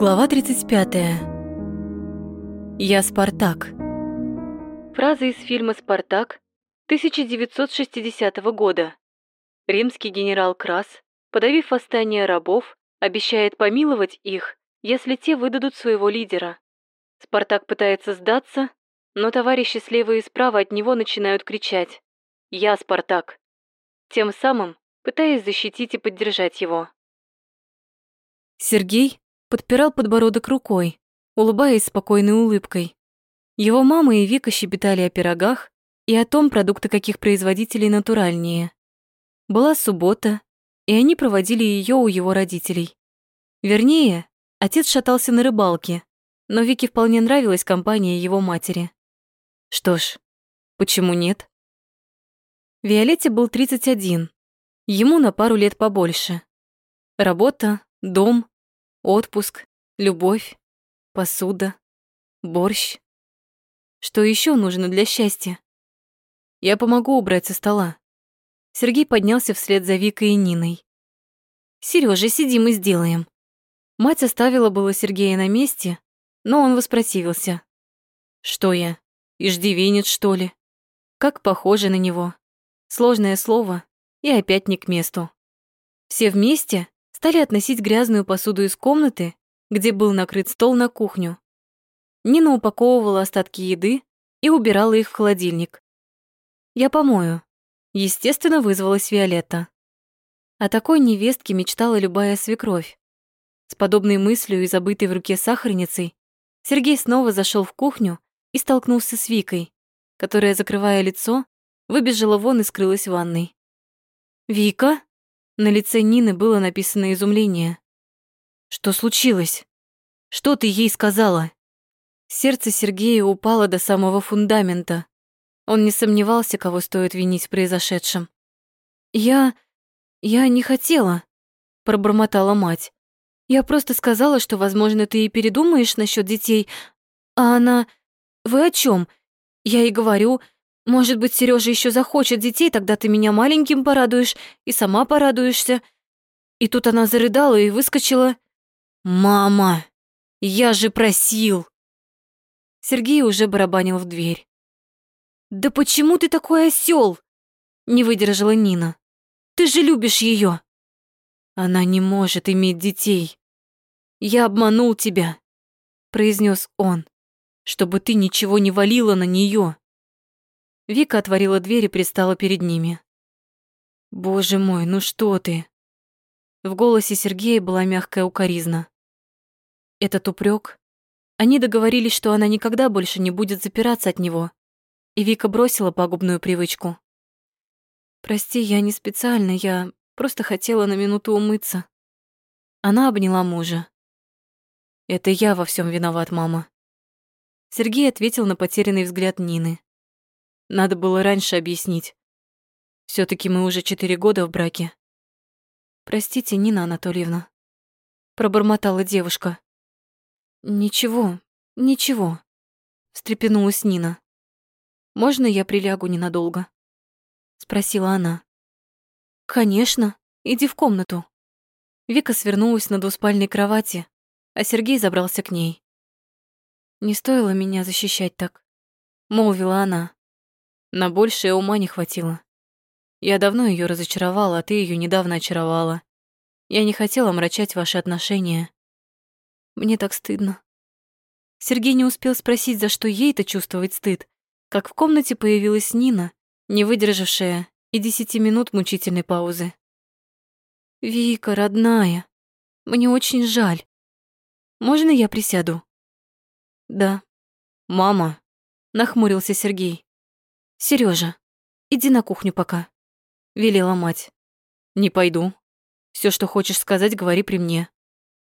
Глава 35. Я Спартак. Фраза из фильма «Спартак» 1960 года. Римский генерал Крас, подавив восстание рабов, обещает помиловать их, если те выдадут своего лидера. Спартак пытается сдаться, но товарищи слева и справа от него начинают кричать «Я Спартак!», тем самым пытаясь защитить и поддержать его. Сергей подпирал подбородок рукой, улыбаясь спокойной улыбкой. Его мама и Вика щебетали о пирогах и о том, продукты каких производителей натуральнее. Была суббота, и они проводили ее у его родителей. Вернее, отец шатался на рыбалке, но Вике вполне нравилась компания его матери. Что ж, почему нет? Виолетте был 31, ему на пару лет побольше. Работа, дом, Отпуск, любовь, посуда, борщ. Что еще нужно для счастья? Я помогу убрать со стола. Сергей поднялся вслед за Викой и Ниной. Сережа, сидим и сделаем. Мать оставила было Сергея на месте, но он воспротивился. Что я, иждивенец, что ли? Как похоже на него. Сложное слово и опять не к месту. Все вместе стали относить грязную посуду из комнаты, где был накрыт стол на кухню. Нина упаковывала остатки еды и убирала их в холодильник. «Я помою». Естественно, вызвалась Виолетта. О такой невестке мечтала любая свекровь. С подобной мыслью и забытой в руке сахарницей Сергей снова зашел в кухню и столкнулся с Викой, которая, закрывая лицо, выбежала вон и скрылась в ванной. «Вика?» На лице Нины было написано изумление. «Что случилось? Что ты ей сказала?» Сердце Сергея упало до самого фундамента. Он не сомневался, кого стоит винить в произошедшем. «Я... я не хотела», — пробормотала мать. «Я просто сказала, что, возможно, ты и передумаешь насчет детей, а она... Вы о чем? Я и говорю, может быть, Сережа еще захочет детей, тогда ты меня маленьким порадуешь и сама порадуешься. И тут она зарыдала и выскочила. «Мама, я же просил!» Сергей уже барабанил в дверь. «Да почему ты такой осел? Не выдержала Нина. «Ты же любишь ее. «Она не может иметь детей. Я обманул тебя», — произнес он, «чтобы ты ничего не валила на нее. Вика отворила дверь и пристала перед ними. «Боже мой, ну что ты?» В голосе Сергея была мягкая укоризна. Этот упрек. Они договорились, что она никогда больше не будет запираться от него, и Вика бросила пагубную привычку. «Прости, я не специально, я просто хотела на минуту умыться». Она обняла мужа. «Это я во всем виноват, мама». Сергей ответил на потерянный взгляд Нины. Надо было раньше объяснить. все таки мы уже четыре года в браке. Простите, Нина Анатольевна. Пробормотала девушка. Ничего, ничего. Встрепенулась Нина. Можно я прилягу ненадолго? Спросила она. Конечно, иди в комнату. Вика свернулась на двуспальной кровати, а Сергей забрался к ней. «Не стоило меня защищать так», — молвила она. На большее ума не хватило. Я давно ее разочаровала, а ты ее недавно очаровала. Я не хотела омрачать ваши отношения. Мне так стыдно. Сергей не успел спросить, за что ей-то чувствовать стыд, как в комнате появилась Нина, не выдержавшая и десяти минут мучительной паузы. «Вика, родная, мне очень жаль. Можно я присяду?» «Да». «Мама», — нахмурился Сергей. Сережа, иди на кухню пока», — велела мать. «Не пойду. Все, что хочешь сказать, говори при мне».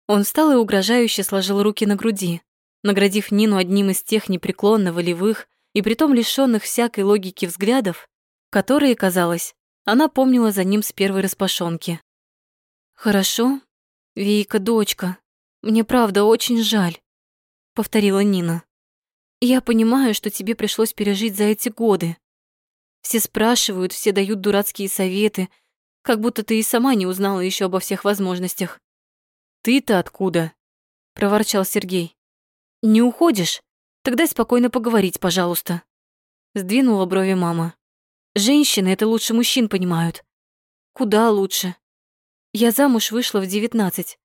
Он встал и угрожающе сложил руки на груди, наградив Нину одним из тех непреклонно волевых и притом лишённых всякой логики взглядов, которые, казалось, она помнила за ним с первой распашонки. «Хорошо, Вика, дочка, мне правда очень жаль», — повторила Нина. Я понимаю, что тебе пришлось пережить за эти годы. Все спрашивают, все дают дурацкие советы, как будто ты и сама не узнала еще обо всех возможностях. Ты-то откуда? — проворчал Сергей. «Не уходишь? Тогда спокойно поговорить, пожалуйста». Сдвинула брови мама. «Женщины это лучше мужчин понимают». «Куда лучше?» Я замуж вышла в девятнадцать.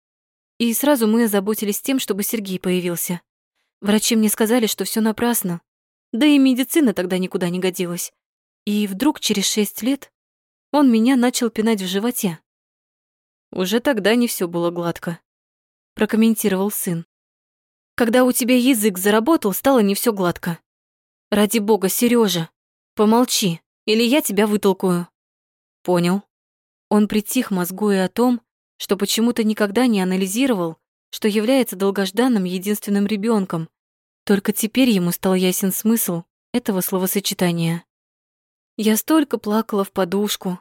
И сразу мы озаботились тем, чтобы Сергей появился. Врачи мне сказали, что все напрасно. Да и медицина тогда никуда не годилась. И вдруг через шесть лет он меня начал пинать в животе. Уже тогда не все было гладко, прокомментировал сын. Когда у тебя язык заработал, стало не все гладко. Ради бога, Сережа, помолчи, или я тебя вытолкую. Понял. Он притих, мозгуя о том, что почему-то никогда не анализировал, что является долгожданным единственным ребенком. Только теперь ему стал ясен смысл этого словосочетания. Я столько плакала в подушку,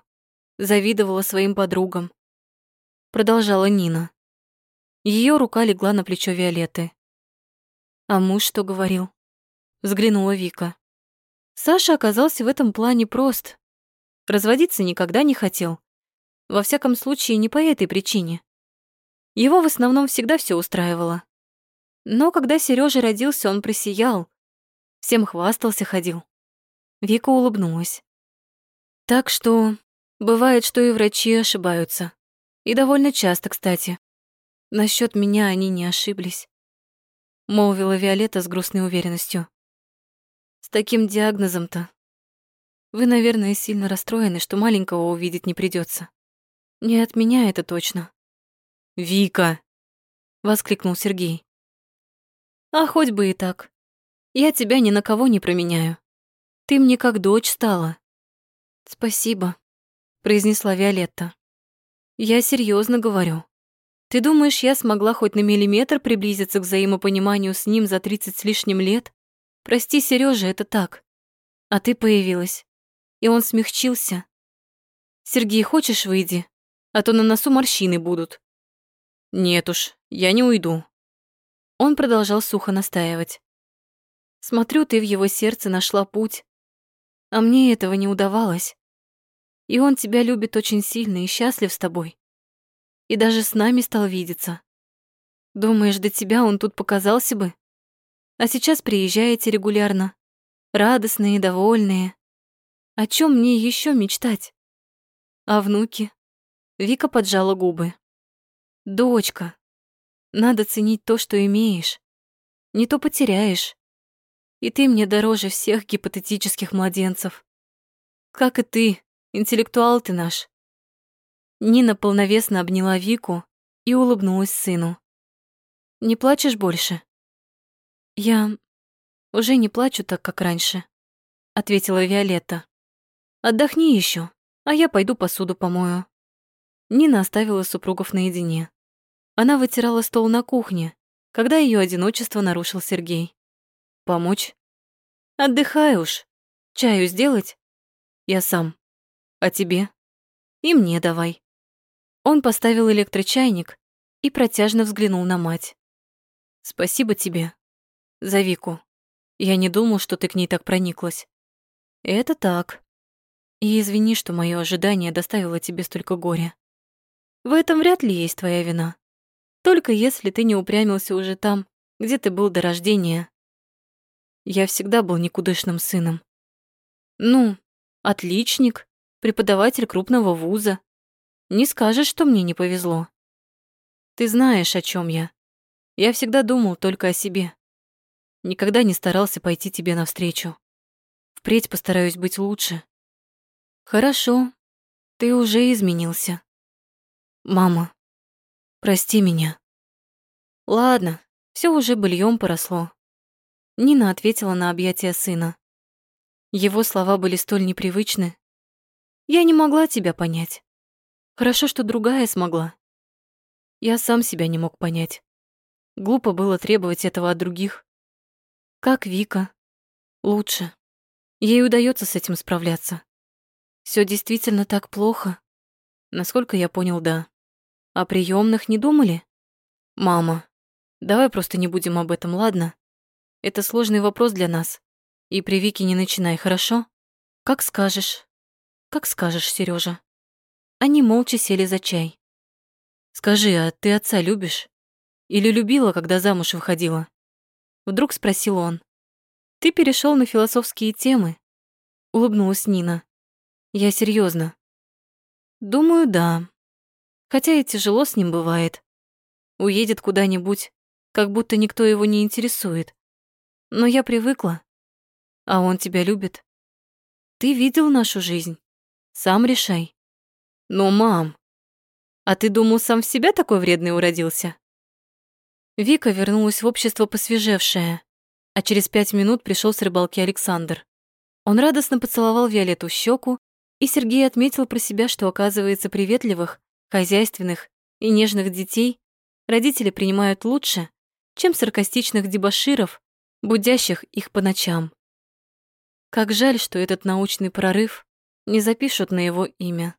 завидовала своим подругам. Продолжала Нина. Ее рука легла на плечо Виолетты. А муж что говорил? Взглянула Вика. Саша оказался в этом плане прост. Разводиться никогда не хотел. Во всяком случае, не по этой причине. Его в основном всегда все устраивало. Но когда Сережа родился, он просиял. Всем хвастался, ходил. Вика улыбнулась. Так что бывает, что и врачи ошибаются. И довольно часто, кстати. Насчет меня они не ошиблись. Молвила Виолетта с грустной уверенностью. С таким диагнозом-то. Вы, наверное, сильно расстроены, что маленького увидеть не придется. Не от меня это точно. «Вика!» — воскликнул Сергей. «А хоть бы и так. Я тебя ни на кого не променяю. Ты мне как дочь стала». «Спасибо», — произнесла Виолетта. «Я серьезно говорю. Ты думаешь, я смогла хоть на миллиметр приблизиться к взаимопониманию с ним за тридцать с лишним лет? Прости, Сережа, это так. А ты появилась. И он смягчился. Сергей, хочешь, выйди? а то на носу морщины будут. Нет уж, я не уйду. Он продолжал сухо настаивать. Смотрю, ты в его сердце нашла путь, а мне этого не удавалось. И он тебя любит очень сильно и счастлив с тобой. И даже с нами стал видеться. Думаешь, до тебя он тут показался бы? А сейчас приезжаете регулярно, радостные, довольные. О чем мне еще мечтать? А внуки? Вика поджала губы. «Дочка, надо ценить то, что имеешь. Не то потеряешь. И ты мне дороже всех гипотетических младенцев. Как и ты, интеллектуал ты наш». Нина полновесно обняла Вику и улыбнулась сыну. «Не плачешь больше?» «Я уже не плачу так, как раньше», — ответила Виолетта. «Отдохни еще, а я пойду посуду помою». Нина оставила супругов наедине. Она вытирала стол на кухне, когда ее одиночество нарушил Сергей. «Помочь?» «Отдыхай уж. Чаю сделать?» «Я сам. А тебе?» «И мне давай». Он поставил электрочайник и протяжно взглянул на мать. «Спасибо тебе. За Вику. Я не думал, что ты к ней так прониклась». «Это так. И извини, что мое ожидание доставило тебе столько горя. В этом вряд ли есть твоя вина. Только если ты не упрямился уже там, где ты был до рождения. Я всегда был никудышным сыном. Ну, отличник, преподаватель крупного вуза. Не скажешь, что мне не повезло. Ты знаешь, о чем я. Я всегда думал только о себе. Никогда не старался пойти тебе навстречу. Впредь постараюсь быть лучше. Хорошо, ты уже изменился. Мама, прости меня. Ладно, все уже быльем поросло. Нина ответила на объятия сына. Его слова были столь непривычны. Я не могла тебя понять. Хорошо, что другая смогла. Я сам себя не мог понять. Глупо было требовать этого от других. Как Вика? Лучше. Ей удается с этим справляться. Все действительно так плохо? Насколько я понял, да. О приемных не думали? Мама, давай просто не будем об этом, ладно? Это сложный вопрос для нас. И при Вике не начинай, хорошо? Как скажешь. Как скажешь, Сережа. Они молча сели за чай. Скажи, а ты отца любишь? Или любила, когда замуж выходила? Вдруг спросил он. Ты перешел на философские темы. Улыбнулась Нина. Я серьезно. Думаю, да. Хотя и тяжело с ним бывает. Уедет куда-нибудь, как будто никто его не интересует. Но я привыкла. А он тебя любит. Ты видел нашу жизнь. Сам решай. Но, мам, а ты думал, сам в себя такой вредный уродился? Вика вернулась в общество посвежевшая, а через пять минут пришел с рыбалки Александр. Он радостно поцеловал Виолетту щеку, и Сергей отметил про себя, что, оказывается, приветливых, хозяйственных и нежных детей родители принимают лучше, чем саркастичных дебоширов, будящих их по ночам. Как жаль, что этот научный прорыв не запишут на его имя.